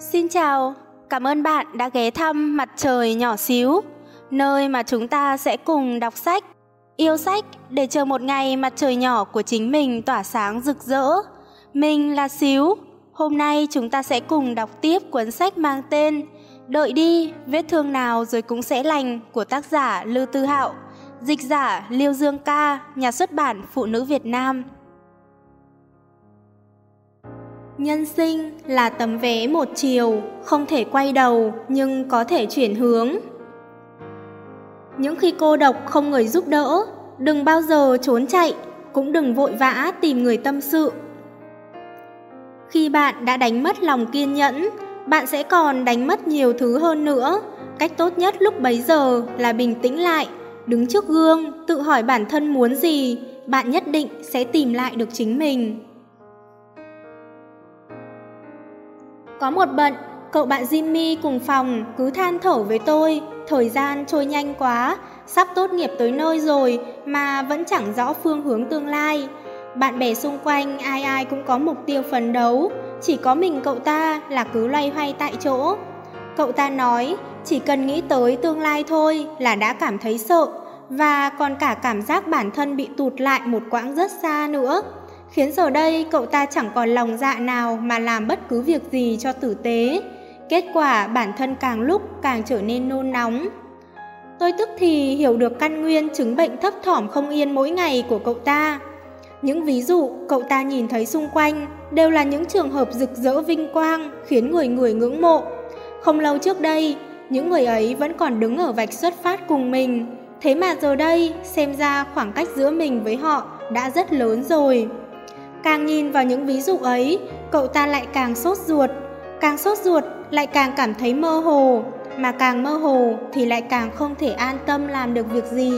Xin chào, cảm ơn bạn đã ghé thăm Mặt trời nhỏ xíu, nơi mà chúng ta sẽ cùng đọc sách, yêu sách để chờ một ngày mặt trời nhỏ của chính mình tỏa sáng rực rỡ. Mình là Xíu, hôm nay chúng ta sẽ cùng đọc tiếp cuốn sách mang tên Đợi đi, vết thương nào rồi cũng sẽ lành của tác giả Lưu Tư Hạo, dịch giả Liêu Dương Ca, nhà xuất bản Phụ nữ Việt Nam. Nhân sinh là tấm vé một chiều, không thể quay đầu nhưng có thể chuyển hướng. Những khi cô độc không người giúp đỡ, đừng bao giờ trốn chạy, cũng đừng vội vã tìm người tâm sự. Khi bạn đã đánh mất lòng kiên nhẫn, bạn sẽ còn đánh mất nhiều thứ hơn nữa. Cách tốt nhất lúc bấy giờ là bình tĩnh lại, đứng trước gương, tự hỏi bản thân muốn gì, bạn nhất định sẽ tìm lại được chính mình. Có một bận, cậu bạn Jimmy cùng phòng cứ than thở với tôi, thời gian trôi nhanh quá, sắp tốt nghiệp tới nơi rồi mà vẫn chẳng rõ phương hướng tương lai. Bạn bè xung quanh ai ai cũng có mục tiêu phấn đấu, chỉ có mình cậu ta là cứ loay hoay tại chỗ. Cậu ta nói, chỉ cần nghĩ tới tương lai thôi là đã cảm thấy sợ và còn cả cảm giác bản thân bị tụt lại một quãng rất xa nữa khiến giờ đây cậu ta chẳng còn lòng dạ nào mà làm bất cứ việc gì cho tử tế. Kết quả bản thân càng lúc càng trở nên nôn nóng. Tôi tức thì hiểu được căn nguyên chứng bệnh thấp thỏm không yên mỗi ngày của cậu ta. Những ví dụ cậu ta nhìn thấy xung quanh đều là những trường hợp rực rỡ vinh quang khiến người người ngưỡng mộ. Không lâu trước đây, những người ấy vẫn còn đứng ở vạch xuất phát cùng mình. Thế mà giờ đây, xem ra khoảng cách giữa mình với họ đã rất lớn rồi. Càng nhìn vào những ví dụ ấy, cậu ta lại càng sốt ruột, càng sốt ruột lại càng cảm thấy mơ hồ, mà càng mơ hồ thì lại càng không thể an tâm làm được việc gì.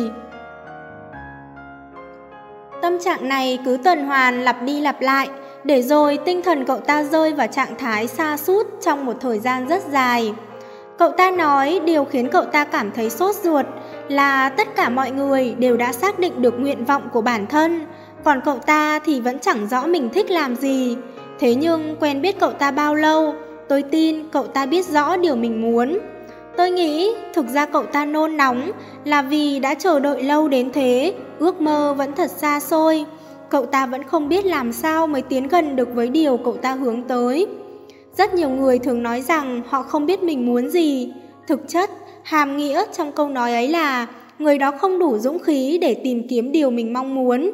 Tâm trạng này cứ tuần hoàn lặp đi lặp lại, để rồi tinh thần cậu ta rơi vào trạng thái xa sút trong một thời gian rất dài. Cậu ta nói điều khiến cậu ta cảm thấy sốt ruột là tất cả mọi người đều đã xác định được nguyện vọng của bản thân, còn cậu ta thì vẫn chẳng rõ mình thích làm gì. Thế nhưng quen biết cậu ta bao lâu, tôi tin cậu ta biết rõ điều mình muốn. Tôi nghĩ thực ra cậu ta nôn nóng là vì đã chờ đợi lâu đến thế, ước mơ vẫn thật xa xôi. Cậu ta vẫn không biết làm sao mới tiến gần được với điều cậu ta hướng tới. Rất nhiều người thường nói rằng họ không biết mình muốn gì. Thực chất, hàm nghĩa trong câu nói ấy là người đó không đủ dũng khí để tìm kiếm điều mình mong muốn.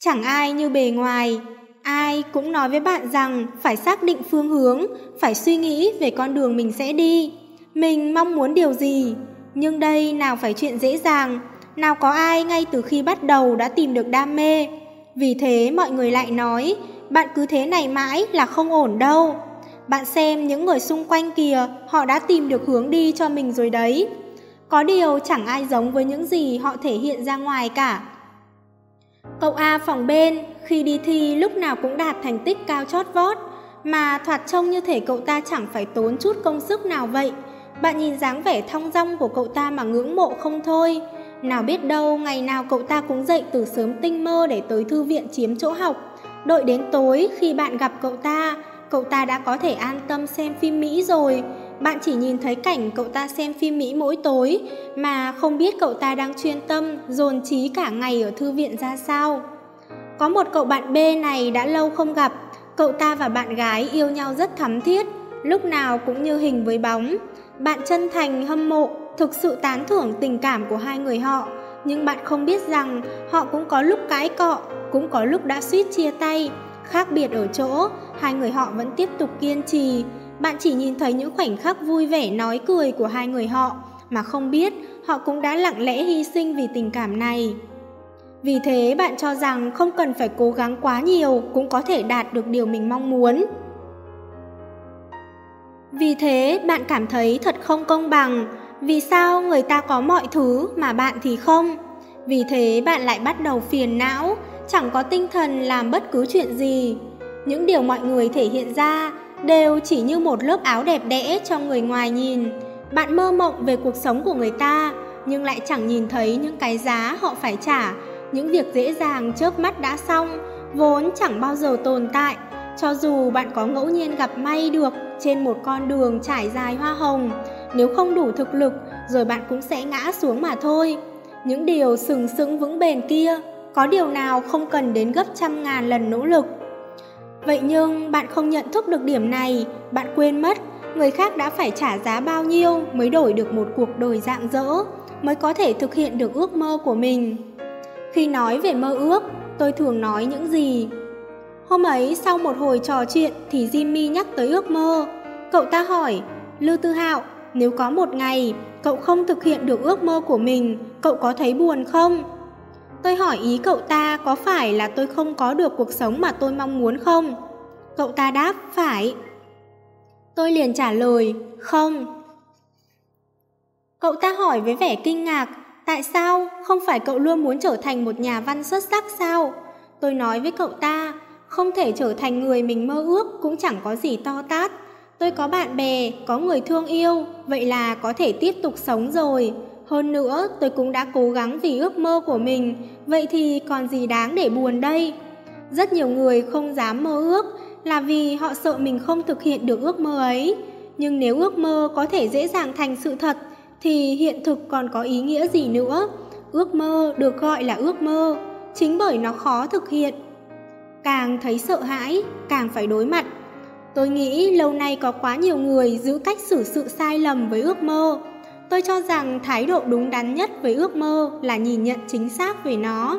Chẳng ai như bề ngoài, ai cũng nói với bạn rằng phải xác định phương hướng, phải suy nghĩ về con đường mình sẽ đi. Mình mong muốn điều gì, nhưng đây nào phải chuyện dễ dàng, nào có ai ngay từ khi bắt đầu đã tìm được đam mê. Vì thế mọi người lại nói, bạn cứ thế này mãi là không ổn đâu. Bạn xem những người xung quanh kìa, họ đã tìm được hướng đi cho mình rồi đấy. Có điều chẳng ai giống với những gì họ thể hiện ra ngoài cả. Cậu A phòng bên, khi đi thi lúc nào cũng đạt thành tích cao chót vót, mà thoạt trông như thể cậu ta chẳng phải tốn chút công sức nào vậy. Bạn nhìn dáng vẻ thong dong của cậu ta mà ngưỡng mộ không thôi. Nào biết đâu ngày nào cậu ta cũng dậy từ sớm tinh mơ để tới thư viện chiếm chỗ học. Đợi đến tối khi bạn gặp cậu ta, cậu ta đã có thể an tâm xem phim Mỹ rồi. Bạn chỉ nhìn thấy cảnh cậu ta xem phim Mỹ mỗi tối mà không biết cậu ta đang chuyên tâm, dồn trí cả ngày ở thư viện ra sao. Có một cậu bạn B này đã lâu không gặp, cậu ta và bạn gái yêu nhau rất thắm thiết, lúc nào cũng như hình với bóng. Bạn chân thành hâm mộ, thực sự tán thưởng tình cảm của hai người họ, nhưng bạn không biết rằng họ cũng có lúc cãi cọ, cũng có lúc đã suýt chia tay. Khác biệt ở chỗ, hai người họ vẫn tiếp tục kiên trì, bạn chỉ nhìn thấy những khoảnh khắc vui vẻ nói cười của hai người họ, mà không biết họ cũng đã lặng lẽ hy sinh vì tình cảm này. Vì thế bạn cho rằng không cần phải cố gắng quá nhiều cũng có thể đạt được điều mình mong muốn. Vì thế bạn cảm thấy thật không công bằng, vì sao người ta có mọi thứ mà bạn thì không? Vì thế bạn lại bắt đầu phiền não, chẳng có tinh thần làm bất cứ chuyện gì. Những điều mọi người thể hiện ra đều chỉ như một lớp áo đẹp đẽ cho người ngoài nhìn. Bạn mơ mộng về cuộc sống của người ta, nhưng lại chẳng nhìn thấy những cái giá họ phải trả, những việc dễ dàng chớp mắt đã xong, vốn chẳng bao giờ tồn tại, Cho dù bạn có ngẫu nhiên gặp may được trên một con đường trải dài hoa hồng, nếu không đủ thực lực rồi bạn cũng sẽ ngã xuống mà thôi. Những điều sừng sững vững bền kia, có điều nào không cần đến gấp trăm ngàn lần nỗ lực. Vậy nhưng bạn không nhận thức được điểm này, bạn quên mất người khác đã phải trả giá bao nhiêu mới đổi được một cuộc đời dạng dỡ, mới có thể thực hiện được ước mơ của mình. Khi nói về mơ ước, tôi thường nói những gì? Hôm ấy sau một hồi trò chuyện thì Jimmy nhắc tới ước mơ. Cậu ta hỏi, Lưu Tư Hạo, nếu có một ngày cậu không thực hiện được ước mơ của mình, cậu có thấy buồn không? Tôi hỏi ý cậu ta có phải là tôi không có được cuộc sống mà tôi mong muốn không? Cậu ta đáp, phải. Tôi liền trả lời, không. Cậu ta hỏi với vẻ kinh ngạc, tại sao không phải cậu luôn muốn trở thành một nhà văn xuất sắc sao? Tôi nói với cậu ta, không thể trở thành người mình mơ ước cũng chẳng có gì to tát. Tôi có bạn bè, có người thương yêu, vậy là có thể tiếp tục sống rồi. Hơn nữa, tôi cũng đã cố gắng vì ước mơ của mình, vậy thì còn gì đáng để buồn đây? Rất nhiều người không dám mơ ước là vì họ sợ mình không thực hiện được ước mơ ấy. Nhưng nếu ước mơ có thể dễ dàng thành sự thật, thì hiện thực còn có ý nghĩa gì nữa? Ước mơ được gọi là ước mơ, chính bởi nó khó thực hiện. Càng thấy sợ hãi, càng phải đối mặt. Tôi nghĩ lâu nay có quá nhiều người giữ cách xử sự sai lầm với ước mơ. Tôi cho rằng thái độ đúng đắn nhất với ước mơ là nhìn nhận chính xác về nó.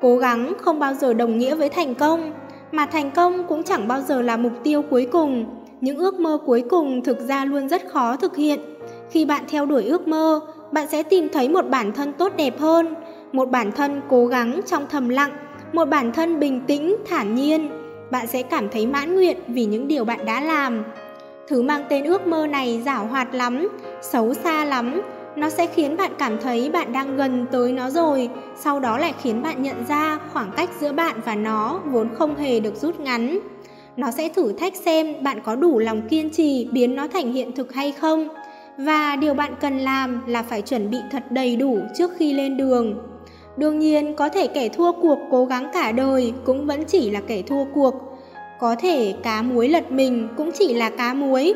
Cố gắng không bao giờ đồng nghĩa với thành công, mà thành công cũng chẳng bao giờ là mục tiêu cuối cùng. Những ước mơ cuối cùng thực ra luôn rất khó thực hiện. Khi bạn theo đuổi ước mơ, bạn sẽ tìm thấy một bản thân tốt đẹp hơn, một bản thân cố gắng trong thầm lặng, một bản thân bình tĩnh, thản nhiên. Bạn sẽ cảm thấy mãn nguyện vì những điều bạn đã làm. Thứ mang tên ước mơ này giảo hoạt lắm, xấu xa lắm, nó sẽ khiến bạn cảm thấy bạn đang gần tới nó rồi, sau đó lại khiến bạn nhận ra khoảng cách giữa bạn và nó vốn không hề được rút ngắn. Nó sẽ thử thách xem bạn có đủ lòng kiên trì biến nó thành hiện thực hay không. Và điều bạn cần làm là phải chuẩn bị thật đầy đủ trước khi lên đường. Đương nhiên, có thể kẻ thua cuộc cố gắng cả đời cũng vẫn chỉ là kẻ thua cuộc. Có thể cá muối lật mình cũng chỉ là cá muối,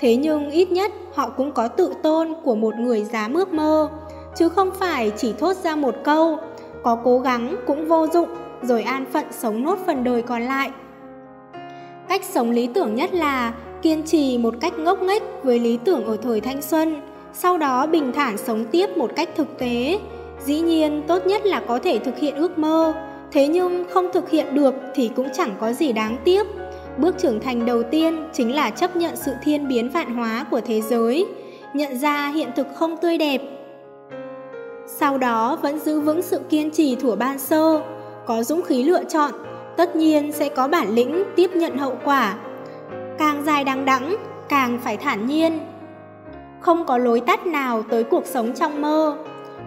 Thế nhưng ít nhất họ cũng có tự tôn của một người dám ước mơ, chứ không phải chỉ thốt ra một câu, có cố gắng cũng vô dụng, rồi an phận sống nốt phần đời còn lại. Cách sống lý tưởng nhất là kiên trì một cách ngốc nghếch với lý tưởng ở thời thanh xuân, sau đó bình thản sống tiếp một cách thực tế. Dĩ nhiên, tốt nhất là có thể thực hiện ước mơ, thế nhưng không thực hiện được thì cũng chẳng có gì đáng tiếc. Bước trưởng thành đầu tiên chính là chấp nhận sự thiên biến vạn hóa của thế giới, nhận ra hiện thực không tươi đẹp. Sau đó vẫn giữ vững sự kiên trì thủa ban sơ, có dũng khí lựa chọn, tất nhiên sẽ có bản lĩnh tiếp nhận hậu quả. Càng dài đằng đẵng, càng phải thản nhiên. Không có lối tắt nào tới cuộc sống trong mơ.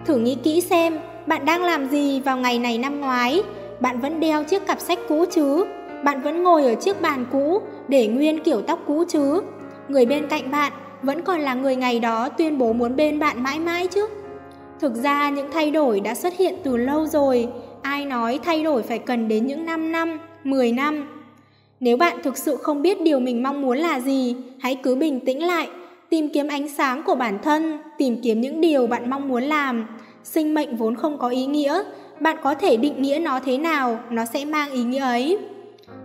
Thử nghĩ kỹ xem, bạn đang làm gì vào ngày này năm ngoái? Bạn vẫn đeo chiếc cặp sách cũ chứ? Bạn vẫn ngồi ở chiếc bàn cũ để nguyên kiểu tóc cũ chứ. Người bên cạnh bạn vẫn còn là người ngày đó tuyên bố muốn bên bạn mãi mãi chứ. Thực ra những thay đổi đã xuất hiện từ lâu rồi, ai nói thay đổi phải cần đến những 5 năm, 10 năm. Nếu bạn thực sự không biết điều mình mong muốn là gì, hãy cứ bình tĩnh lại, tìm kiếm ánh sáng của bản thân, tìm kiếm những điều bạn mong muốn làm. Sinh mệnh vốn không có ý nghĩa, bạn có thể định nghĩa nó thế nào, nó sẽ mang ý nghĩa ấy.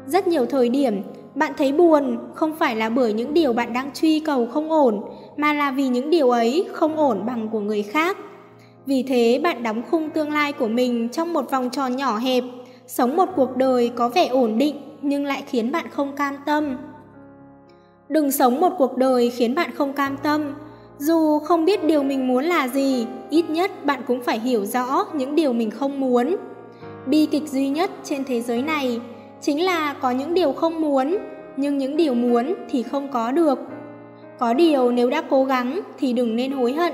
Rất nhiều thời điểm, bạn thấy buồn không phải là bởi những điều bạn đang truy cầu không ổn, mà là vì những điều ấy không ổn bằng của người khác. Vì thế bạn đóng khung tương lai của mình trong một vòng tròn nhỏ hẹp, sống một cuộc đời có vẻ ổn định nhưng lại khiến bạn không cam tâm. Đừng sống một cuộc đời khiến bạn không cam tâm. Dù không biết điều mình muốn là gì, ít nhất bạn cũng phải hiểu rõ những điều mình không muốn. Bi kịch duy nhất trên thế giới này chính là có những điều không muốn, nhưng những điều muốn thì không có được. Có điều nếu đã cố gắng thì đừng nên hối hận.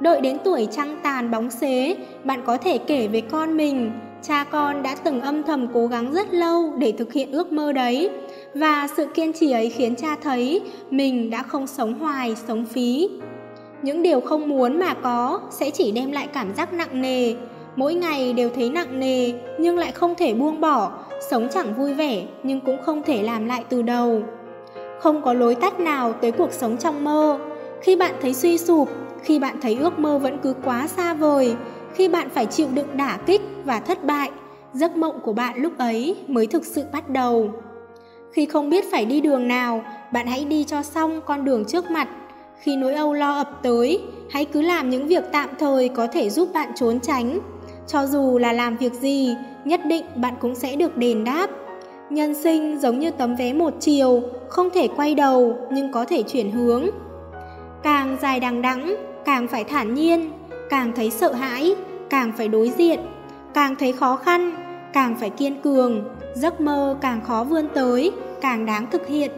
Đợi đến tuổi trăng tàn bóng xế, bạn có thể kể với con mình, cha con đã từng âm thầm cố gắng rất lâu để thực hiện ước mơ đấy. Và sự kiên trì ấy khiến cha thấy mình đã không sống hoài, sống phí. Những điều không muốn mà có sẽ chỉ đem lại cảm giác nặng nề mỗi ngày đều thấy nặng nề nhưng lại không thể buông bỏ, sống chẳng vui vẻ nhưng cũng không thể làm lại từ đầu. Không có lối tắt nào tới cuộc sống trong mơ. Khi bạn thấy suy sụp, khi bạn thấy ước mơ vẫn cứ quá xa vời, khi bạn phải chịu đựng đả kích và thất bại, giấc mộng của bạn lúc ấy mới thực sự bắt đầu. Khi không biết phải đi đường nào, bạn hãy đi cho xong con đường trước mặt. Khi nỗi âu lo ập tới, hãy cứ làm những việc tạm thời có thể giúp bạn trốn tránh. Cho dù là làm việc gì, nhất định bạn cũng sẽ được đền đáp. Nhân sinh giống như tấm vé một chiều, không thể quay đầu nhưng có thể chuyển hướng. Càng dài đằng đẵng, càng phải thản nhiên, càng thấy sợ hãi, càng phải đối diện, càng thấy khó khăn, càng phải kiên cường, giấc mơ càng khó vươn tới, càng đáng thực hiện.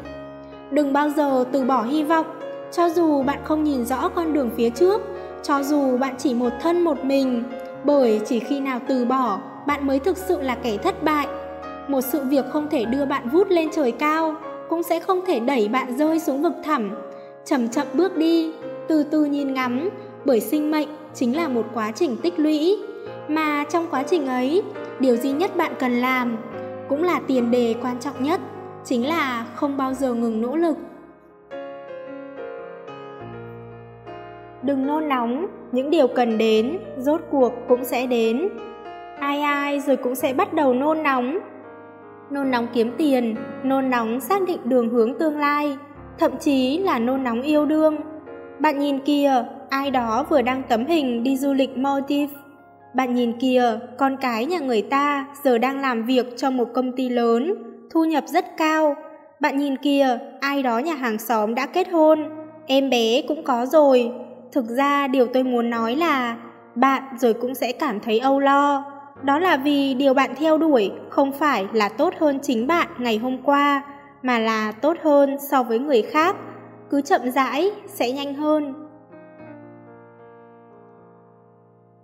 Đừng bao giờ từ bỏ hy vọng, cho dù bạn không nhìn rõ con đường phía trước, cho dù bạn chỉ một thân một mình, bởi chỉ khi nào từ bỏ, bạn mới thực sự là kẻ thất bại. Một sự việc không thể đưa bạn vút lên trời cao, cũng sẽ không thể đẩy bạn rơi xuống vực thẳm. Chậm chậm bước đi, từ từ nhìn ngắm, bởi sinh mệnh chính là một quá trình tích lũy. Mà trong quá trình ấy, điều duy nhất bạn cần làm, cũng là tiền đề quan trọng nhất, chính là không bao giờ ngừng nỗ lực. Đừng nôn nóng, những điều cần đến, rốt cuộc cũng sẽ đến. Ai ai rồi cũng sẽ bắt đầu nôn nóng. Nôn nóng kiếm tiền, nôn nóng xác định đường hướng tương lai, thậm chí là nôn nóng yêu đương. Bạn nhìn kìa, ai đó vừa đăng tấm hình đi du lịch Maldives. Bạn nhìn kìa, con cái nhà người ta giờ đang làm việc cho một công ty lớn, thu nhập rất cao. Bạn nhìn kìa, ai đó nhà hàng xóm đã kết hôn, em bé cũng có rồi. Thực ra điều tôi muốn nói là bạn rồi cũng sẽ cảm thấy âu lo. Đó là vì điều bạn theo đuổi không phải là tốt hơn chính bạn ngày hôm qua, mà là tốt hơn so với người khác. Cứ chậm rãi sẽ nhanh hơn.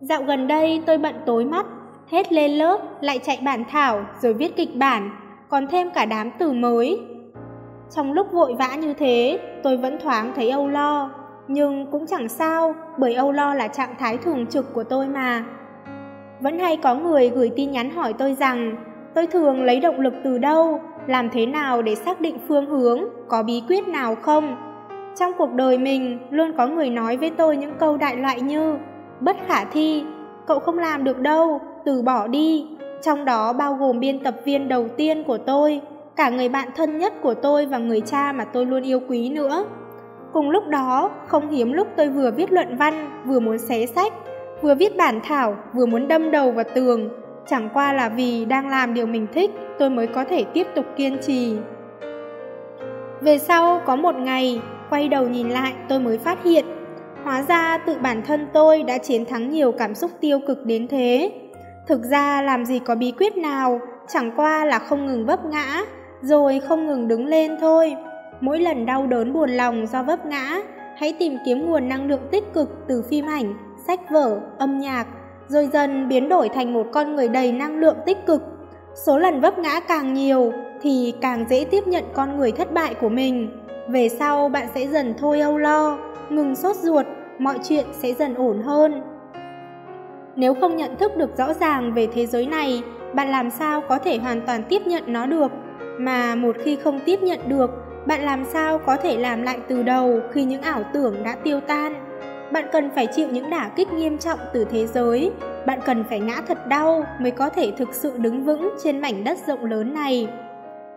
Dạo gần đây tôi bận tối mắt, hết lên lớp lại chạy bản thảo rồi viết kịch bản, còn thêm cả đám từ mới. Trong lúc vội vã như thế, tôi vẫn thoáng thấy âu lo, nhưng cũng chẳng sao, bởi âu lo là trạng thái thường trực của tôi mà. Vẫn hay có người gửi tin nhắn hỏi tôi rằng tôi thường lấy động lực từ đâu, làm thế nào để xác định phương hướng, có bí quyết nào không. Trong cuộc đời mình luôn có người nói với tôi những câu đại loại như bất khả thi, cậu không làm được đâu, từ bỏ đi. Trong đó bao gồm biên tập viên đầu tiên của tôi, cả người bạn thân nhất của tôi và người cha mà tôi luôn yêu quý nữa. Cùng lúc đó, không hiếm lúc tôi vừa viết luận văn, vừa muốn xé sách, vừa viết bản thảo, vừa muốn đâm đầu vào tường. Chẳng qua là vì đang làm điều mình thích, tôi mới có thể tiếp tục kiên trì. Về sau, có một ngày, quay đầu nhìn lại tôi mới phát hiện Hóa ra tự bản thân tôi đã chiến thắng nhiều cảm xúc tiêu cực đến thế. Thực ra làm gì có bí quyết nào, chẳng qua là không ngừng vấp ngã, rồi không ngừng đứng lên thôi. Mỗi lần đau đớn buồn lòng do vấp ngã, hãy tìm kiếm nguồn năng lượng tích cực từ phim ảnh, sách vở, âm nhạc, rồi dần biến đổi thành một con người đầy năng lượng tích cực. Số lần vấp ngã càng nhiều thì càng dễ tiếp nhận con người thất bại của mình. Về sau bạn sẽ dần thôi âu lo, ngừng sốt ruột, mọi chuyện sẽ dần ổn hơn. Nếu không nhận thức được rõ ràng về thế giới này, bạn làm sao có thể hoàn toàn tiếp nhận nó được? Mà một khi không tiếp nhận được, bạn làm sao có thể làm lại từ đầu khi những ảo tưởng đã tiêu tan? Bạn cần phải chịu những đả kích nghiêm trọng từ thế giới, bạn cần phải ngã thật đau mới có thể thực sự đứng vững trên mảnh đất rộng lớn này.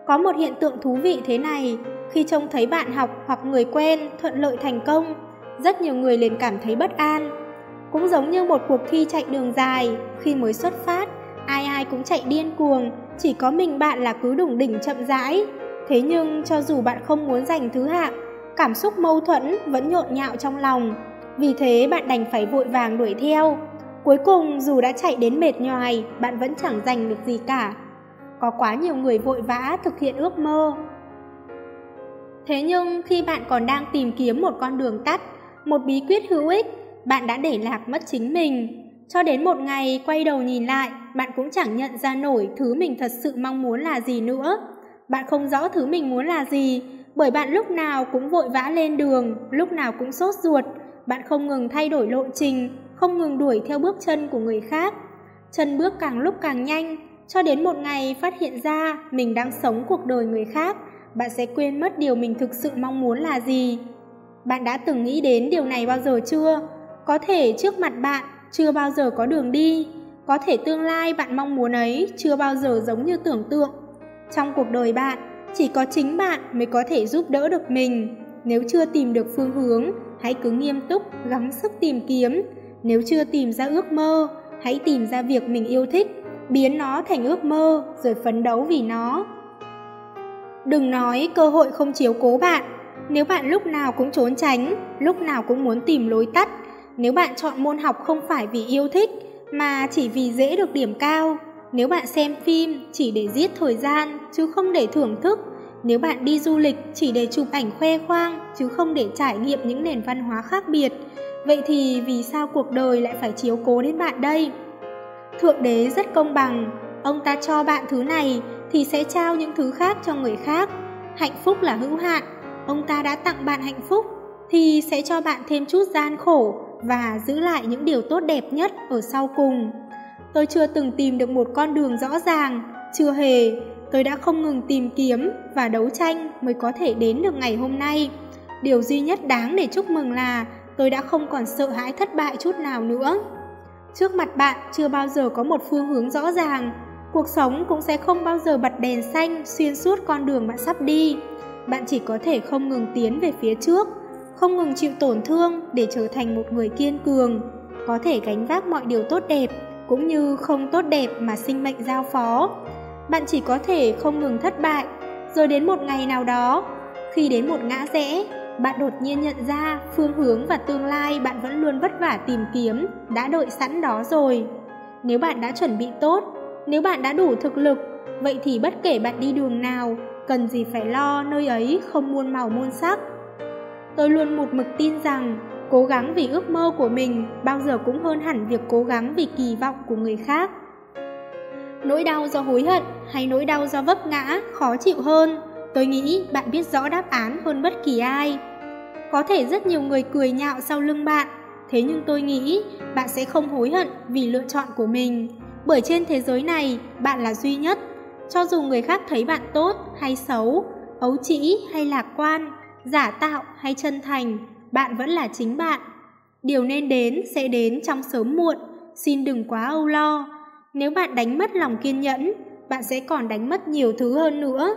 Có một hiện tượng thú vị thế này, khi trông thấy bạn học hoặc người quen thuận lợi thành công, rất nhiều người liền cảm thấy bất an. Cũng giống như một cuộc thi chạy đường dài, khi mới xuất phát, ai ai cũng chạy điên cuồng, chỉ có mình bạn là cứ đủng đỉnh chậm rãi. Thế nhưng cho dù bạn không muốn giành thứ hạng, cảm xúc mâu thuẫn vẫn nhộn nhạo trong lòng. Vì thế bạn đành phải vội vàng đuổi theo. Cuối cùng dù đã chạy đến mệt nhoài, bạn vẫn chẳng giành được gì cả. Có quá nhiều người vội vã thực hiện ước mơ. Thế nhưng khi bạn còn đang tìm kiếm một con đường tắt, một bí quyết hữu ích, bạn đã để lạc mất chính mình. Cho đến một ngày quay đầu nhìn lại, bạn cũng chẳng nhận ra nổi thứ mình thật sự mong muốn là gì nữa. Bạn không rõ thứ mình muốn là gì, bởi bạn lúc nào cũng vội vã lên đường, lúc nào cũng sốt ruột. Bạn không ngừng thay đổi lộ trình, không ngừng đuổi theo bước chân của người khác. chân bước càng lúc càng nhanh, cho đến một ngày phát hiện ra mình đang sống cuộc đời người khác, bạn sẽ quên mất điều mình thực sự mong muốn là gì. Bạn đã từng nghĩ đến điều này bao giờ chưa? Có thể trước mặt bạn chưa bao giờ có đường đi, có thể tương lai bạn mong muốn ấy chưa bao giờ giống như tưởng tượng. Trong cuộc đời bạn, chỉ có chính bạn mới có thể giúp đỡ được mình. Nếu chưa tìm được phương hướng, hãy cứ nghiêm túc, gắng sức tìm kiếm. Nếu chưa tìm ra ước mơ, hãy tìm ra việc mình yêu thích, biến nó thành ước mơ rồi phấn đấu vì nó. Đừng nói cơ hội không chiếu cố bạn. Nếu bạn lúc nào cũng trốn tránh, lúc nào cũng muốn tìm lối tắt, nếu bạn chọn môn học không phải vì yêu thích mà chỉ vì dễ được điểm cao, nếu bạn xem phim chỉ để giết thời gian chứ không để thưởng thức, nếu bạn đi du lịch chỉ để chụp ảnh khoe khoang chứ không để trải nghiệm những nền văn hóa khác biệt, vậy thì vì sao cuộc đời lại phải chiếu cố đến bạn đây? Thượng đế rất công bằng, ông ta cho bạn thứ này thì sẽ trao những thứ khác cho người khác. Hạnh phúc là hữu hạn, ông ta đã tặng bạn hạnh phúc thì sẽ cho bạn thêm chút gian khổ và giữ lại những điều tốt đẹp nhất ở sau cùng. Tôi chưa từng tìm được một con đường rõ ràng, chưa hề, tôi đã không ngừng tìm kiếm và đấu tranh mới có thể đến được ngày hôm nay. Điều duy nhất đáng để chúc mừng là tôi đã không còn sợ hãi thất bại chút nào nữa. Trước mặt bạn chưa bao giờ có một phương hướng rõ ràng, cuộc sống cũng sẽ không bao giờ bật đèn xanh xuyên suốt con đường bạn sắp đi. Bạn chỉ có thể không ngừng tiến về phía trước, không ngừng chịu tổn thương để trở thành một người kiên cường, có thể gánh vác mọi điều tốt đẹp cũng như không tốt đẹp mà sinh mệnh giao phó. Bạn chỉ có thể không ngừng thất bại, rồi đến một ngày nào đó, khi đến một ngã rẽ, bạn đột nhiên nhận ra phương hướng và tương lai bạn vẫn luôn vất vả tìm kiếm đã đợi sẵn đó rồi. Nếu bạn đã chuẩn bị tốt, nếu bạn đã đủ thực lực, vậy thì bất kể bạn đi đường nào, cần gì phải lo nơi ấy không muôn màu muôn sắc. Tôi luôn một mực tin rằng cố gắng vì ước mơ của mình bao giờ cũng hơn hẳn việc cố gắng vì kỳ vọng của người khác. Nỗi đau do hối hận hay nỗi đau do vấp ngã khó chịu hơn, tôi nghĩ bạn biết rõ đáp án hơn bất kỳ ai. Có thể rất nhiều người cười nhạo sau lưng bạn, thế nhưng tôi nghĩ bạn sẽ không hối hận vì lựa chọn của mình, bởi trên thế giới này bạn là duy nhất. Cho dù người khác thấy bạn tốt hay xấu, ấu trĩ hay lạc quan, giả tạo hay chân thành, bạn vẫn là chính bạn. Điều nên đến sẽ đến trong sớm muộn, xin đừng quá âu lo. Nếu bạn đánh mất lòng kiên nhẫn, bạn sẽ còn đánh mất nhiều thứ hơn nữa.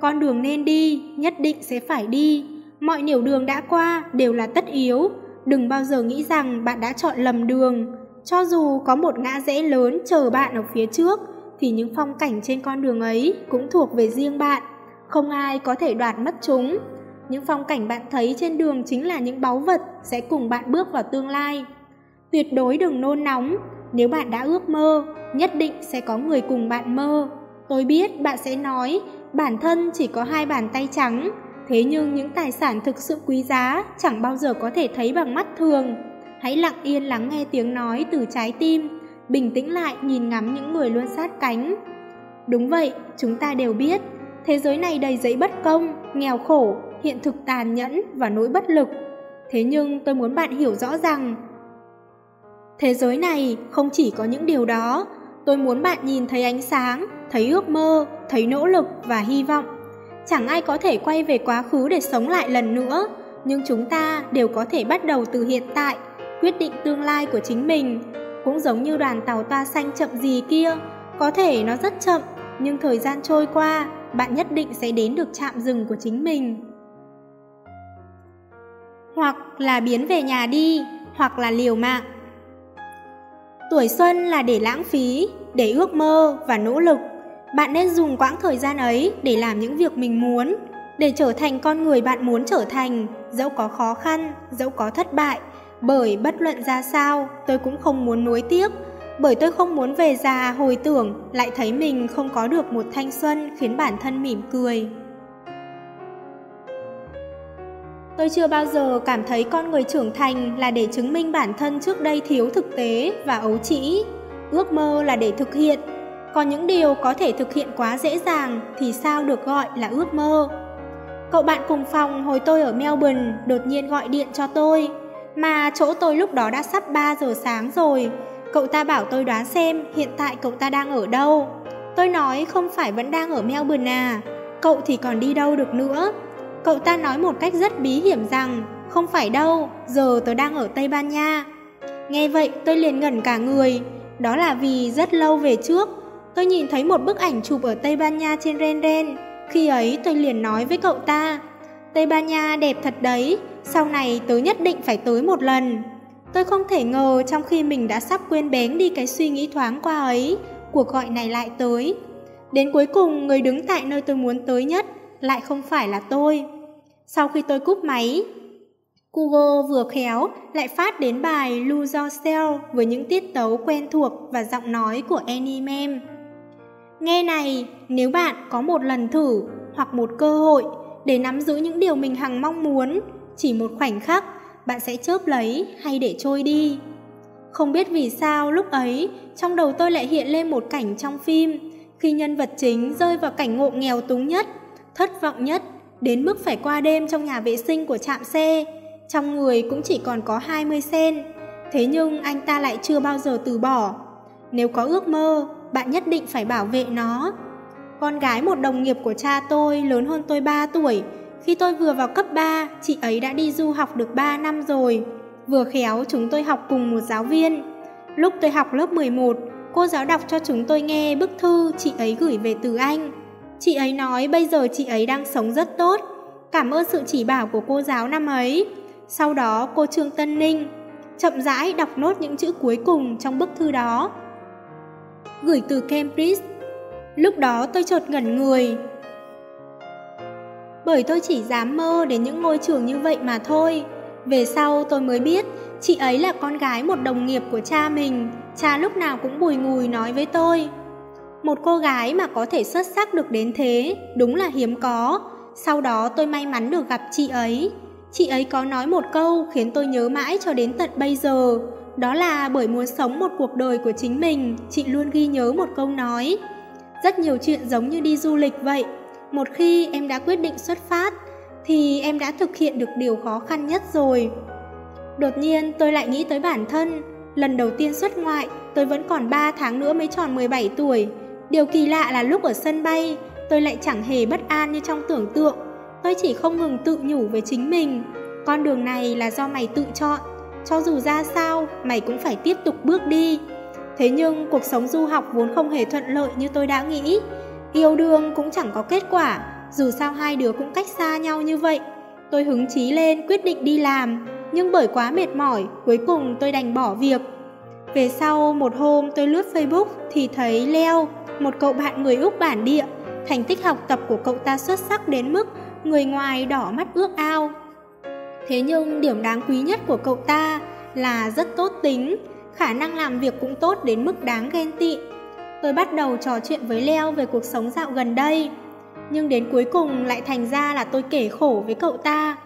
Con đường nên đi, nhất định sẽ phải đi. Mọi nẻo đường đã qua đều là tất yếu. Đừng bao giờ nghĩ rằng bạn đã chọn lầm đường. Cho dù có một ngã rẽ lớn chờ bạn ở phía trước, thì những phong cảnh trên con đường ấy cũng thuộc về riêng bạn. Không ai có thể đoạt mất chúng. Những phong cảnh bạn thấy trên đường chính là những báu vật sẽ cùng bạn bước vào tương lai. Tuyệt đối đừng nôn nóng, nếu bạn đã ước mơ, nhất định sẽ có người cùng bạn mơ. Tôi biết bạn sẽ nói, bản thân chỉ có hai bàn tay trắng, thế nhưng những tài sản thực sự quý giá chẳng bao giờ có thể thấy bằng mắt thường. Hãy lặng yên lắng nghe tiếng nói từ trái tim, bình tĩnh lại nhìn ngắm những người luôn sát cánh. Đúng vậy, chúng ta đều biết, thế giới này đầy giấy bất công, nghèo khổ, hiện thực tàn nhẫn và nỗi bất lực. Thế nhưng tôi muốn bạn hiểu rõ rằng thế giới này không chỉ có những điều đó, tôi muốn bạn nhìn thấy ánh sáng, thấy ước mơ, thấy nỗ lực và hy vọng. Chẳng ai có thể quay về quá khứ để sống lại lần nữa, nhưng chúng ta đều có thể bắt đầu từ hiện tại, quyết định tương lai của chính mình. Cũng giống như đoàn tàu toa xanh chậm gì kia, có thể nó rất chậm, nhưng thời gian trôi qua, bạn nhất định sẽ đến được trạm dừng của chính mình hoặc là biến về nhà đi, hoặc là liều mạng. Tuổi xuân là để lãng phí, để ước mơ và nỗ lực. Bạn nên dùng quãng thời gian ấy để làm những việc mình muốn, để trở thành con người bạn muốn trở thành, dẫu có khó khăn, dẫu có thất bại. Bởi bất luận ra sao, tôi cũng không muốn nuối tiếc, bởi tôi không muốn về già hồi tưởng lại thấy mình không có được một thanh xuân khiến bản thân mỉm cười. Tôi chưa bao giờ cảm thấy con người trưởng thành là để chứng minh bản thân trước đây thiếu thực tế và ấu trĩ. Ước mơ là để thực hiện, còn những điều có thể thực hiện quá dễ dàng thì sao được gọi là ước mơ. Cậu bạn cùng phòng hồi tôi ở Melbourne đột nhiên gọi điện cho tôi, mà chỗ tôi lúc đó đã sắp 3 giờ sáng rồi, Cậu ta bảo tôi đoán xem hiện tại cậu ta đang ở đâu. Tôi nói không phải vẫn đang ở Melbourne à, cậu thì còn đi đâu được nữa. Cậu ta nói một cách rất bí hiểm rằng không phải đâu, giờ tớ đang ở Tây Ban Nha. Nghe vậy tôi liền ngẩn cả người, đó là vì rất lâu về trước, tôi nhìn thấy một bức ảnh chụp ở Tây Ban Nha trên Ren Ren. Khi ấy tôi liền nói với cậu ta, Tây Ban Nha đẹp thật đấy, sau này tớ nhất định phải tới một lần. Tôi không thể ngờ trong khi mình đã sắp quên bén đi cái suy nghĩ thoáng qua ấy, cuộc gọi này lại tới. Đến cuối cùng người đứng tại nơi tôi muốn tới nhất lại không phải là tôi. Sau khi tôi cúp máy, Google vừa khéo lại phát đến bài Lose Yourself với những tiết tấu quen thuộc và giọng nói của Annie Mem. Nghe này, nếu bạn có một lần thử hoặc một cơ hội để nắm giữ những điều mình hằng mong muốn, chỉ một khoảnh khắc, bạn sẽ chớp lấy hay để trôi đi. Không biết vì sao lúc ấy, trong đầu tôi lại hiện lên một cảnh trong phim, khi nhân vật chính rơi vào cảnh ngộ nghèo túng nhất, thất vọng nhất, đến mức phải qua đêm trong nhà vệ sinh của trạm xe, trong người cũng chỉ còn có 20 sen. Thế nhưng anh ta lại chưa bao giờ từ bỏ. Nếu có ước mơ, bạn nhất định phải bảo vệ nó. Con gái một đồng nghiệp của cha tôi lớn hơn tôi 3 tuổi. Khi tôi vừa vào cấp 3, chị ấy đã đi du học được 3 năm rồi. Vừa khéo chúng tôi học cùng một giáo viên. Lúc tôi học lớp 11, cô giáo đọc cho chúng tôi nghe bức thư chị ấy gửi về từ Anh. Chị ấy nói bây giờ chị ấy đang sống rất tốt. Cảm ơn sự chỉ bảo của cô giáo năm ấy. Sau đó, cô Trương Tân Ninh chậm rãi đọc nốt những chữ cuối cùng trong bức thư đó. Gửi từ Cambridge. Lúc đó tôi chợt ngẩn người. Bởi tôi chỉ dám mơ đến những ngôi trường như vậy mà thôi. Về sau tôi mới biết, chị ấy là con gái một đồng nghiệp của cha mình. Cha lúc nào cũng bùi ngùi nói với tôi. Một cô gái mà có thể xuất sắc được đến thế, đúng là hiếm có. Sau đó tôi may mắn được gặp chị ấy. Chị ấy có nói một câu khiến tôi nhớ mãi cho đến tận bây giờ. Đó là bởi muốn sống một cuộc đời của chính mình, chị luôn ghi nhớ một câu nói. Rất nhiều chuyện giống như đi du lịch vậy. Một khi em đã quyết định xuất phát, thì em đã thực hiện được điều khó khăn nhất rồi. Đột nhiên tôi lại nghĩ tới bản thân. Lần đầu tiên xuất ngoại, tôi vẫn còn 3 tháng nữa mới tròn 17 tuổi. Điều kỳ lạ là lúc ở sân bay, tôi lại chẳng hề bất an như trong tưởng tượng. Tôi chỉ không ngừng tự nhủ với chính mình Con đường này là do mày tự chọn Cho dù ra sao Mày cũng phải tiếp tục bước đi. Thế nhưng cuộc sống du học vốn không hề thuận lợi như tôi đã nghĩ. Yêu đương cũng chẳng có kết quả Dù sao hai đứa cũng cách xa nhau như vậy. Tôi hứng chí lên quyết định đi làm Nhưng bởi quá mệt mỏi Cuối cùng tôi đành bỏ việc. Về sau một hôm tôi lướt Facebook Thì thấy Leo Một cậu bạn người Úc bản địa Thành tích học tập của cậu ta xuất sắc đến mức người ngoài đỏ mắt ước ao. Thế nhưng điểm đáng quý nhất của cậu ta là rất tốt tính, khả năng làm việc cũng tốt đến mức đáng ghen tị. Tôi bắt đầu trò chuyện với Leo về cuộc sống dạo gần đây, nhưng đến cuối cùng lại thành ra là tôi kể khổ với cậu ta.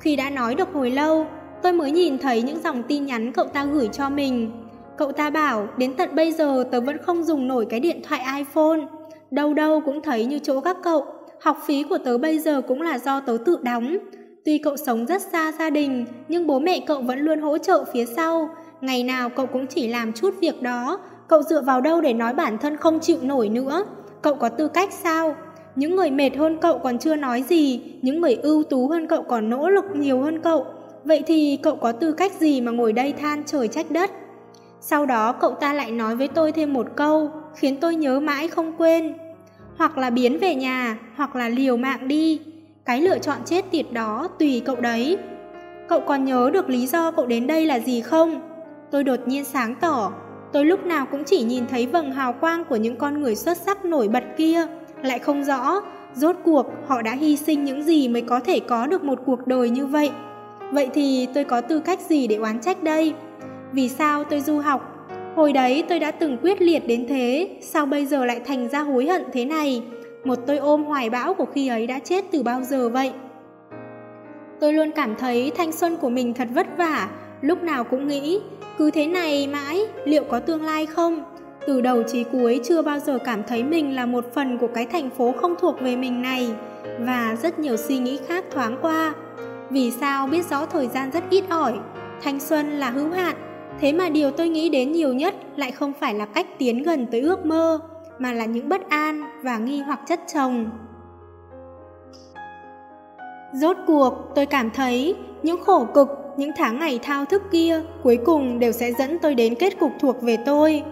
Khi đã nói được hồi lâu, tôi mới nhìn thấy những dòng tin nhắn cậu ta gửi cho mình. Cậu ta bảo đến tận bây giờ tớ vẫn không dùng nổi cái điện thoại iPhone, đâu đâu cũng thấy như chỗ các cậu Học phí của tớ bây giờ cũng là do tớ tự đóng. Tuy cậu sống rất xa gia đình, nhưng bố mẹ cậu vẫn luôn hỗ trợ phía sau. Ngày nào cậu cũng chỉ làm chút việc đó. Cậu dựa vào đâu để nói bản thân không chịu nổi nữa? Cậu có tư cách sao? Những người mệt hơn cậu còn chưa nói gì, những người ưu tú hơn cậu còn nỗ lực nhiều hơn cậu. Vậy thì cậu có tư cách gì mà ngồi đây than trời trách đất? Sau đó cậu ta lại nói với tôi thêm một câu, khiến tôi nhớ mãi không quên hoặc là biến về nhà, hoặc là liều mạng đi. Cái lựa chọn chết tiệt đó tùy cậu đấy. Cậu còn nhớ được lý do cậu đến đây là gì không? Tôi đột nhiên sáng tỏ, tôi lúc nào cũng chỉ nhìn thấy vầng hào quang của những con người xuất sắc nổi bật kia, lại không rõ, rốt cuộc họ đã hy sinh những gì mới có thể có được một cuộc đời như vậy. Vậy thì tôi có tư cách gì để oán trách đây? Vì sao tôi du học Hồi đấy tôi đã từng quyết liệt đến thế, sao bây giờ lại thành ra hối hận thế này? Một tôi ôm hoài bão của khi ấy đã chết từ bao giờ vậy? Tôi luôn cảm thấy thanh xuân của mình thật vất vả, lúc nào cũng nghĩ, cứ thế này mãi, liệu có tương lai không? Từ đầu chí cuối chưa bao giờ cảm thấy mình là một phần của cái thành phố không thuộc về mình này, và rất nhiều suy nghĩ khác thoáng qua. Vì sao biết rõ thời gian rất ít ỏi, thanh xuân là hữu hạn, Thế mà điều tôi nghĩ đến nhiều nhất lại không phải là cách tiến gần tới ước mơ, mà là những bất an và nghi hoặc chất chồng. Rốt cuộc, tôi cảm thấy những khổ cực, những tháng ngày thao thức kia cuối cùng đều sẽ dẫn tôi đến kết cục thuộc về tôi.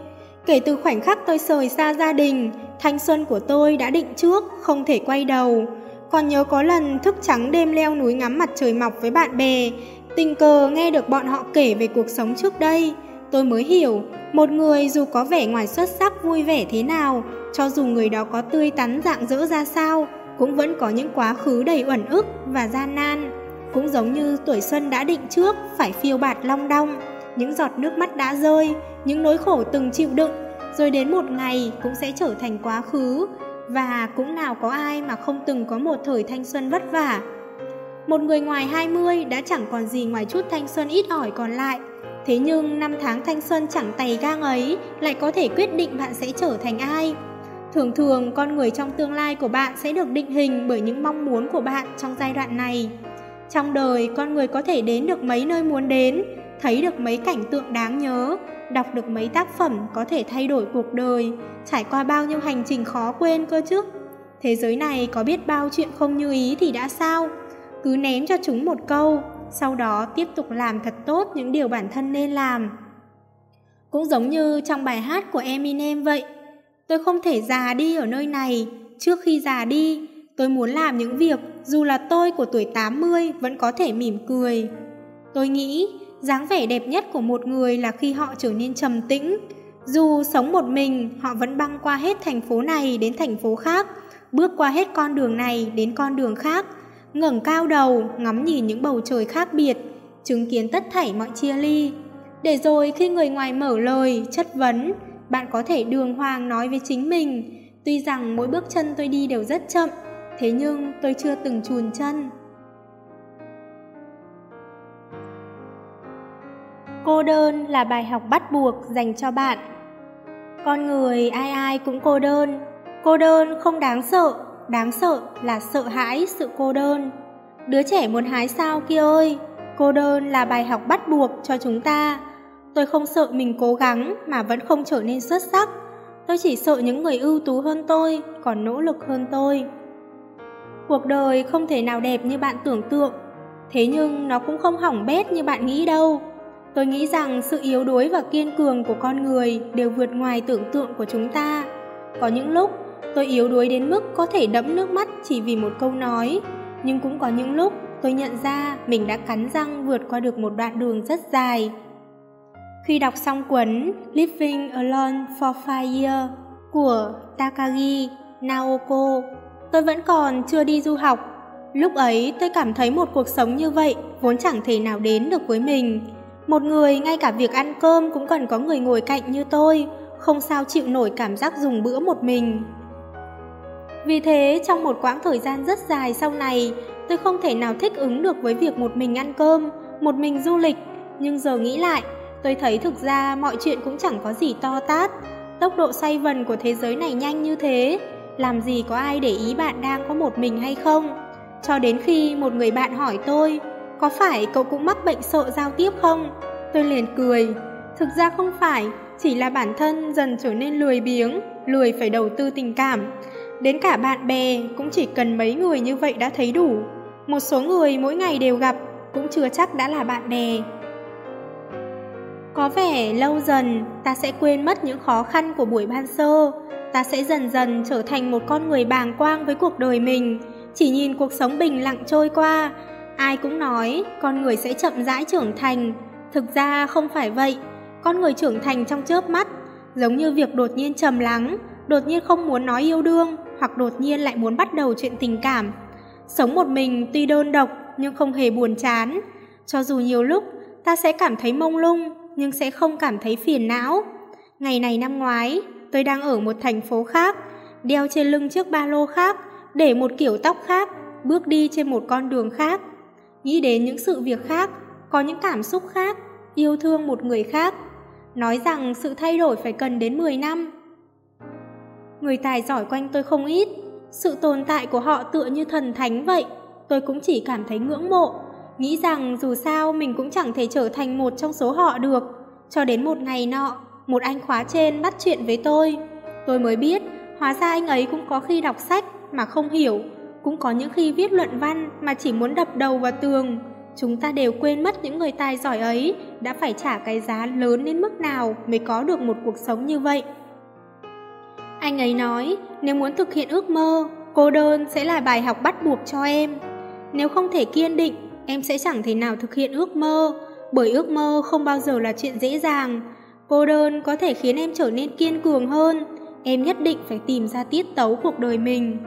Kể từ khoảnh khắc tôi rời xa gia đình, thanh xuân của tôi đã định trước, không thể quay đầu. Còn nhớ có lần thức trắng đêm leo núi ngắm mặt trời mọc với bạn bè, tình cờ nghe được bọn họ kể về cuộc sống trước đây. Tôi mới hiểu, một người dù có vẻ ngoài xuất sắc vui vẻ thế nào, cho dù người đó có tươi tắn dạng dỡ ra sao, cũng vẫn có những quá khứ đầy uẩn ức và gian nan. Cũng giống như tuổi xuân đã định trước phải phiêu bạt long đong, những giọt nước mắt đã rơi, những nỗi khổ từng chịu đựng, rồi đến một ngày cũng sẽ trở thành quá khứ, và cũng nào có ai mà không từng có một thời thanh xuân vất vả. Một người ngoài 20 đã chẳng còn gì ngoài chút thanh xuân ít ỏi còn lại, thế nhưng năm tháng thanh xuân chẳng tày gang ấy lại có thể quyết định bạn sẽ trở thành ai. Thường thường, con người trong tương lai của bạn sẽ được định hình bởi những mong muốn của bạn trong giai đoạn này. Trong đời, con người có thể đến được mấy nơi muốn đến, thấy được mấy cảnh tượng đáng nhớ, đọc được mấy tác phẩm có thể thay đổi cuộc đời, trải qua bao nhiêu hành trình khó quên cơ chứ. Thế giới này có biết bao chuyện không như ý thì đã sao? Cứ ném cho chúng một câu, sau đó tiếp tục làm thật tốt những điều bản thân nên làm. Cũng giống như trong bài hát của Eminem vậy, tôi không thể già đi ở nơi này, trước khi già đi, tôi muốn làm những việc dù là tôi của tuổi 80 vẫn có thể mỉm cười. Tôi nghĩ dáng vẻ đẹp nhất của một người là khi họ trở nên trầm tĩnh. Dù sống một mình, họ vẫn băng qua hết thành phố này đến thành phố khác, bước qua hết con đường này đến con đường khác, ngẩng cao đầu, ngắm nhìn những bầu trời khác biệt, chứng kiến tất thảy mọi chia ly. Để rồi khi người ngoài mở lời, chất vấn, bạn có thể đường hoàng nói với chính mình, tuy rằng mỗi bước chân tôi đi đều rất chậm, thế nhưng tôi chưa từng chùn chân. Cô đơn là bài học bắt buộc dành cho bạn. Con người ai ai cũng cô đơn. Cô đơn không đáng sợ, đáng sợ là sợ hãi sự cô đơn. Đứa trẻ muốn hái sao kia ơi, cô đơn là bài học bắt buộc cho chúng ta. Tôi không sợ mình cố gắng mà vẫn không trở nên xuất sắc. Tôi chỉ sợ những người ưu tú hơn tôi, còn nỗ lực hơn tôi. Cuộc đời không thể nào đẹp như bạn tưởng tượng, thế nhưng nó cũng không hỏng bét như bạn nghĩ đâu. Tôi nghĩ rằng sự yếu đuối và kiên cường của con người đều vượt ngoài tưởng tượng của chúng ta. Có những lúc tôi yếu đuối đến mức có thể đẫm nước mắt chỉ vì một câu nói, nhưng cũng có những lúc tôi nhận ra mình đã cắn răng vượt qua được một đoạn đường rất dài. Khi đọc xong cuốn Living Alone for Five Years của Takagi Naoko, tôi vẫn còn chưa đi du học. Lúc ấy tôi cảm thấy một cuộc sống như vậy vốn chẳng thể nào đến được với mình. Một người ngay cả việc ăn cơm cũng cần có người ngồi cạnh như tôi, không sao chịu nổi cảm giác dùng bữa một mình. Vì thế, trong một quãng thời gian rất dài sau này, tôi không thể nào thích ứng được với việc một mình ăn cơm, một mình du lịch, nhưng giờ nghĩ lại, tôi thấy thực ra mọi chuyện cũng chẳng có gì to tát. Tốc độ xoay vần của thế giới này nhanh như thế, làm gì có ai để ý bạn đang có một mình hay không? Cho đến khi một người bạn hỏi tôi, có phải cậu cũng mắc bệnh sợ giao tiếp không? Tôi liền cười. Thực ra không phải, chỉ là bản thân dần trở nên lười biếng, lười phải đầu tư tình cảm. Đến cả bạn bè cũng chỉ cần mấy người như vậy đã thấy đủ. Một số người mỗi ngày đều gặp, cũng chưa chắc đã là bạn bè. Có vẻ lâu dần ta sẽ quên mất những khó khăn của buổi ban sơ, ta sẽ dần dần trở thành một con người bàng quang với cuộc đời mình, chỉ nhìn cuộc sống bình lặng trôi qua, Ai cũng nói con người sẽ chậm rãi trưởng thành, thực ra không phải vậy. Con người trưởng thành trong chớp mắt, giống như việc đột nhiên trầm lắng, đột nhiên không muốn nói yêu đương, hoặc đột nhiên lại muốn bắt đầu chuyện tình cảm. Sống một mình tuy đơn độc nhưng không hề buồn chán. Cho dù nhiều lúc ta sẽ cảm thấy mông lung, nhưng sẽ không cảm thấy phiền não. Ngày này năm ngoái, tôi đang ở một thành phố khác, đeo trên lưng chiếc ba lô khác, để một kiểu tóc khác, bước đi trên một con đường khác nghĩ đến những sự việc khác, có những cảm xúc khác, yêu thương một người khác. Nói rằng sự thay đổi phải cần đến 10 năm. Người tài giỏi quanh tôi không ít, sự tồn tại của họ tựa như thần thánh vậy. Tôi cũng chỉ cảm thấy ngưỡng mộ, nghĩ rằng dù sao mình cũng chẳng thể trở thành một trong số họ được. Cho đến một ngày nọ, một anh khóa trên bắt chuyện với tôi. Tôi mới biết, hóa ra anh ấy cũng có khi đọc sách mà không hiểu, cũng có những khi viết luận văn mà chỉ muốn đập đầu vào tường. Chúng ta đều quên mất những người tài giỏi ấy đã phải trả cái giá lớn đến mức nào mới có được một cuộc sống như vậy. Anh ấy nói, nếu muốn thực hiện ước mơ, cô đơn sẽ là bài học bắt buộc cho em. Nếu không thể kiên định, em sẽ chẳng thể nào thực hiện ước mơ, bởi ước mơ không bao giờ là chuyện dễ dàng. Cô đơn có thể khiến em trở nên kiên cường hơn, em nhất định phải tìm ra tiết tấu cuộc đời mình.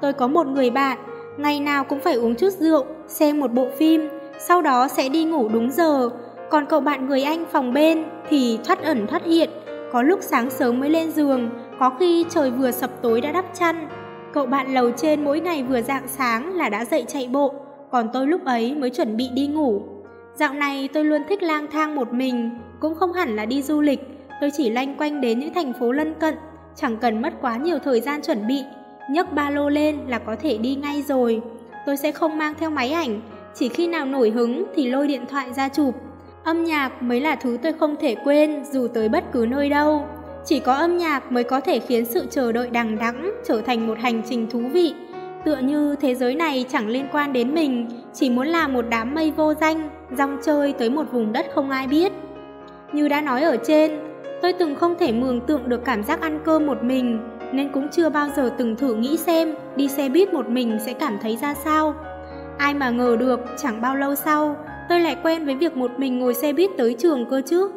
Tôi có một người bạn, ngày nào cũng phải uống chút rượu, xem một bộ phim, sau đó sẽ đi ngủ đúng giờ. Còn cậu bạn người Anh phòng bên thì thoát ẩn thoát hiện, có lúc sáng sớm mới lên giường, có khi trời vừa sập tối đã đắp chăn. Cậu bạn lầu trên mỗi ngày vừa dạng sáng là đã dậy chạy bộ, còn tôi lúc ấy mới chuẩn bị đi ngủ. Dạo này tôi luôn thích lang thang một mình, cũng không hẳn là đi du lịch, tôi chỉ lanh quanh đến những thành phố lân cận, chẳng cần mất quá nhiều thời gian chuẩn bị, nhấc ba lô lên là có thể đi ngay rồi. Tôi sẽ không mang theo máy ảnh, chỉ khi nào nổi hứng thì lôi điện thoại ra chụp. Âm nhạc mới là thứ tôi không thể quên dù tới bất cứ nơi đâu. Chỉ có âm nhạc mới có thể khiến sự chờ đợi đằng đẵng trở thành một hành trình thú vị. Tựa như thế giới này chẳng liên quan đến mình, chỉ muốn là một đám mây vô danh, rong chơi tới một vùng đất không ai biết. Như đã nói ở trên, tôi từng không thể mường tượng được cảm giác ăn cơm một mình, nên cũng chưa bao giờ từng thử nghĩ xem đi xe buýt một mình sẽ cảm thấy ra sao. Ai mà ngờ được, chẳng bao lâu sau, tôi lại quen với việc một mình ngồi xe buýt tới trường cơ chứ.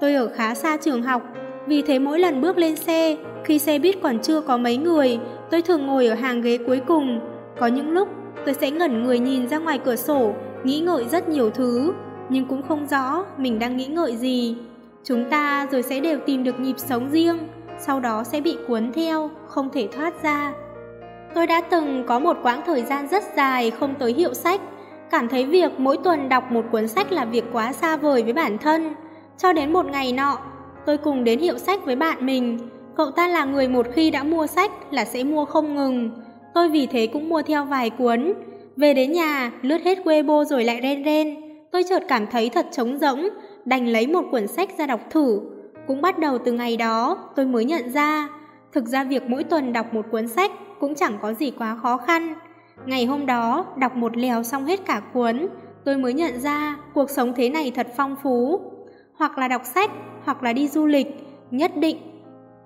Tôi ở khá xa trường học, vì thế mỗi lần bước lên xe, khi xe buýt còn chưa có mấy người, tôi thường ngồi ở hàng ghế cuối cùng. Có những lúc tôi sẽ ngẩn người nhìn ra ngoài cửa sổ, nghĩ ngợi rất nhiều thứ, nhưng cũng không rõ mình đang nghĩ ngợi gì. Chúng ta rồi sẽ đều tìm được nhịp sống riêng, sau đó sẽ bị cuốn theo, không thể thoát ra. Tôi đã từng có một quãng thời gian rất dài không tới hiệu sách, cảm thấy việc mỗi tuần đọc một cuốn sách là việc quá xa vời với bản thân. Cho đến một ngày nọ, tôi cùng đến hiệu sách với bạn mình. Cậu ta là người một khi đã mua sách là sẽ mua không ngừng. Tôi vì thế cũng mua theo vài cuốn. Về đến nhà, lướt hết Weibo rồi lại ren ren. Tôi chợt cảm thấy thật trống rỗng, đành lấy một cuốn sách ra đọc thử. Cũng bắt đầu từ ngày đó, tôi mới nhận ra, thực ra việc mỗi tuần đọc một cuốn sách cũng chẳng có gì quá khó khăn. Ngày hôm đó, đọc một lèo xong hết cả cuốn, tôi mới nhận ra cuộc sống thế này thật phong phú. Hoặc là đọc sách, hoặc là đi du lịch, nhất định.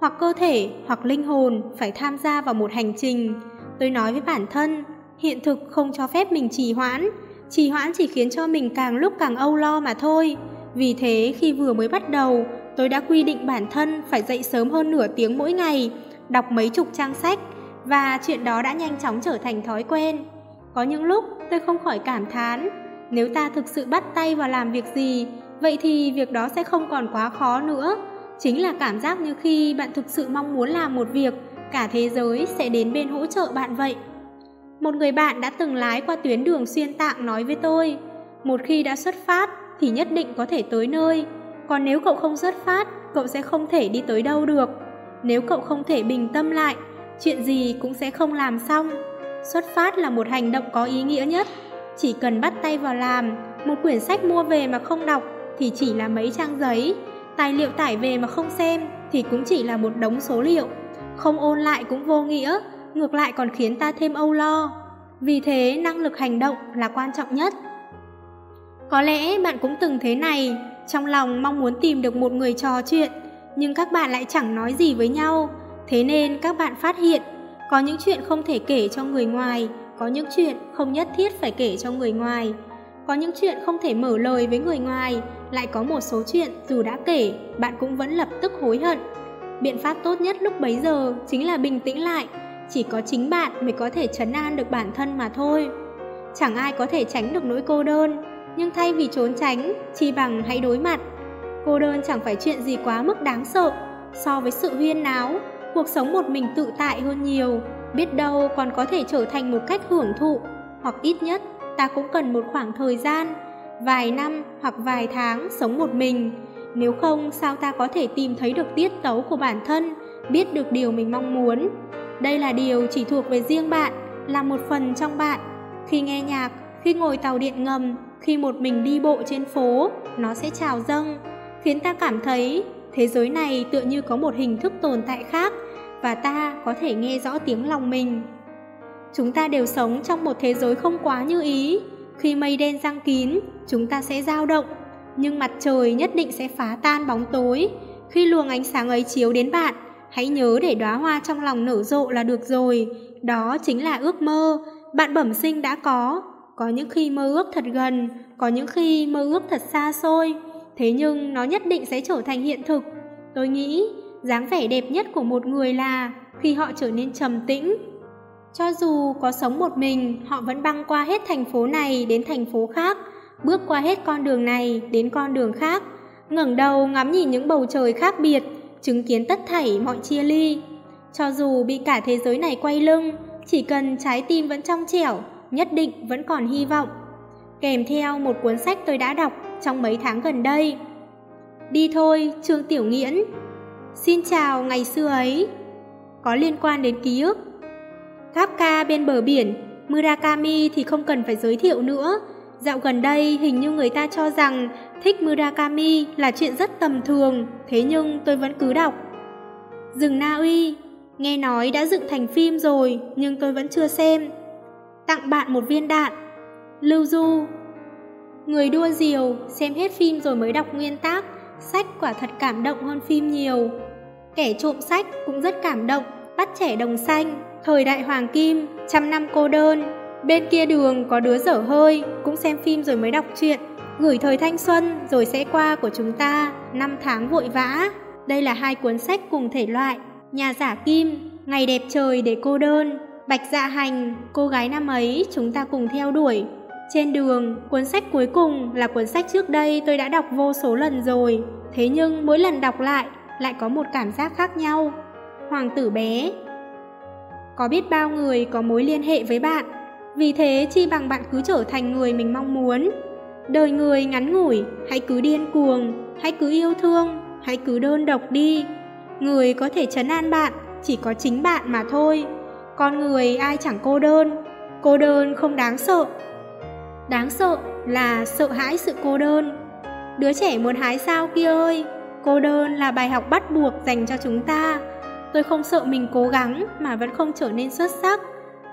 Hoặc cơ thể, hoặc linh hồn phải tham gia vào một hành trình. Tôi nói với bản thân, hiện thực không cho phép mình trì hoãn. Trì hoãn chỉ khiến cho mình càng lúc càng âu lo mà thôi. Vì thế khi vừa mới bắt đầu, tôi đã quy định bản thân phải dậy sớm hơn nửa tiếng mỗi ngày, đọc mấy chục trang sách, và chuyện đó đã nhanh chóng trở thành thói quen. Có những lúc tôi không khỏi cảm thán, nếu ta thực sự bắt tay vào làm việc gì, vậy thì việc đó sẽ không còn quá khó nữa. Chính là cảm giác như khi bạn thực sự mong muốn làm một việc, cả thế giới sẽ đến bên hỗ trợ bạn vậy. Một người bạn đã từng lái qua tuyến đường xuyên tạng nói với tôi, một khi đã xuất phát thì nhất định có thể tới nơi, còn nếu cậu không xuất phát, cậu sẽ không thể đi tới đâu được. Nếu cậu không thể bình tâm lại, chuyện gì cũng sẽ không làm xong. Xuất phát là một hành động có ý nghĩa nhất. Chỉ cần bắt tay vào làm, một quyển sách mua về mà không đọc thì chỉ là mấy trang giấy, tài liệu tải về mà không xem thì cũng chỉ là một đống số liệu. Không ôn lại cũng vô nghĩa, ngược lại còn khiến ta thêm âu lo. Vì thế năng lực hành động là quan trọng nhất. Có lẽ bạn cũng từng thế này, trong lòng mong muốn tìm được một người trò chuyện, nhưng các bạn lại chẳng nói gì với nhau, Thế nên các bạn phát hiện, có những chuyện không thể kể cho người ngoài, có những chuyện không nhất thiết phải kể cho người ngoài. Có những chuyện không thể mở lời với người ngoài, lại có một số chuyện dù đã kể, bạn cũng vẫn lập tức hối hận. Biện pháp tốt nhất lúc bấy giờ chính là bình tĩnh lại, chỉ có chính bạn mới có thể chấn an được bản thân mà thôi. Chẳng ai có thể tránh được nỗi cô đơn, nhưng thay vì trốn tránh, chỉ bằng hãy đối mặt. Cô đơn chẳng phải chuyện gì quá mức đáng sợ, so với sự huyên náo, cuộc sống một mình tự tại hơn nhiều, biết đâu còn có thể trở thành một cách hưởng thụ, hoặc ít nhất ta cũng cần một khoảng thời gian, vài năm hoặc vài tháng sống một mình. Nếu không sao ta có thể tìm thấy được tiết tấu của bản thân, biết được điều mình mong muốn. Đây là điều chỉ thuộc về riêng bạn, là một phần trong bạn. Khi nghe nhạc, khi ngồi tàu điện ngầm, khi một mình đi bộ trên phố, nó sẽ trào dâng. khiến ta cảm thấy thế giới này tựa như có một hình thức tồn tại khác và ta có thể nghe rõ tiếng lòng mình. Chúng ta đều sống trong một thế giới không quá như ý. Khi mây đen giăng kín, chúng ta sẽ dao động, nhưng mặt trời nhất định sẽ phá tan bóng tối. Khi luồng ánh sáng ấy chiếu đến bạn, hãy nhớ để đóa hoa trong lòng nở rộ là được rồi. Đó chính là ước mơ, bạn bẩm sinh đã có. Có những khi mơ ước thật gần, có những khi mơ ước thật xa xôi. Thế nhưng nó nhất định sẽ trở thành hiện thực. Tôi nghĩ, dáng vẻ đẹp nhất của một người là khi họ trở nên trầm tĩnh, cho dù có sống một mình, họ vẫn băng qua hết thành phố này đến thành phố khác, bước qua hết con đường này đến con đường khác, ngẩng đầu ngắm nhìn những bầu trời khác biệt, chứng kiến tất thảy mọi chia ly. Cho dù bị cả thế giới này quay lưng, chỉ cần trái tim vẫn trong trẻo, nhất định vẫn còn hy vọng. Kèm theo một cuốn sách tôi đã đọc trong mấy tháng gần đây. Đi thôi, Trương Tiểu Nghiễn. Xin chào ngày xưa ấy. Có liên quan đến ký ức Kafka bên bờ biển, Murakami thì không cần phải giới thiệu nữa. Dạo gần đây hình như người ta cho rằng thích Murakami là chuyện rất tầm thường, thế nhưng tôi vẫn cứ đọc. Rừng Na Uy, nghe nói đã dựng thành phim rồi nhưng tôi vẫn chưa xem. Tặng bạn một viên đạn. Lưu Du Người đua diều, xem hết phim rồi mới đọc nguyên tác, sách quả thật cảm động hơn phim nhiều. Kẻ trộm sách cũng rất cảm động, bắt trẻ đồng xanh, Thời đại hoàng kim, trăm năm cô đơn, bên kia đường có đứa dở hơi, cũng xem phim rồi mới đọc truyện. Gửi thời thanh xuân rồi sẽ qua của chúng ta, năm tháng vội vã. Đây là hai cuốn sách cùng thể loại. Nhà giả kim, Ngày đẹp trời để cô đơn, Bạch dạ hành, cô gái năm ấy chúng ta cùng theo đuổi. Trên đường, cuốn sách cuối cùng là cuốn sách trước đây tôi đã đọc vô số lần rồi. Thế nhưng mỗi lần đọc lại, lại có một cảm giác khác nhau. Hoàng tử bé, có biết bao người có mối liên hệ với bạn, vì thế chi bằng bạn cứ trở thành người mình mong muốn. Đời người ngắn ngủi, hãy cứ điên cuồng, hãy cứ yêu thương, hãy cứ đơn độc đi. Người có thể chấn an bạn chỉ có chính bạn mà thôi. Con người ai chẳng cô đơn, cô đơn không đáng sợ. Đáng sợ là sợ hãi sự cô đơn. Đứa trẻ muốn hái sao kia ơi, cô đơn là bài học bắt buộc dành cho chúng ta. Tôi không sợ mình cố gắng mà vẫn không trở nên xuất sắc.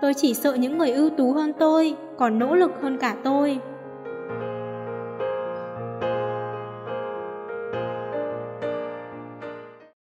Tôi chỉ sợ những người ưu tú hơn tôi, còn nỗ lực hơn cả tôi.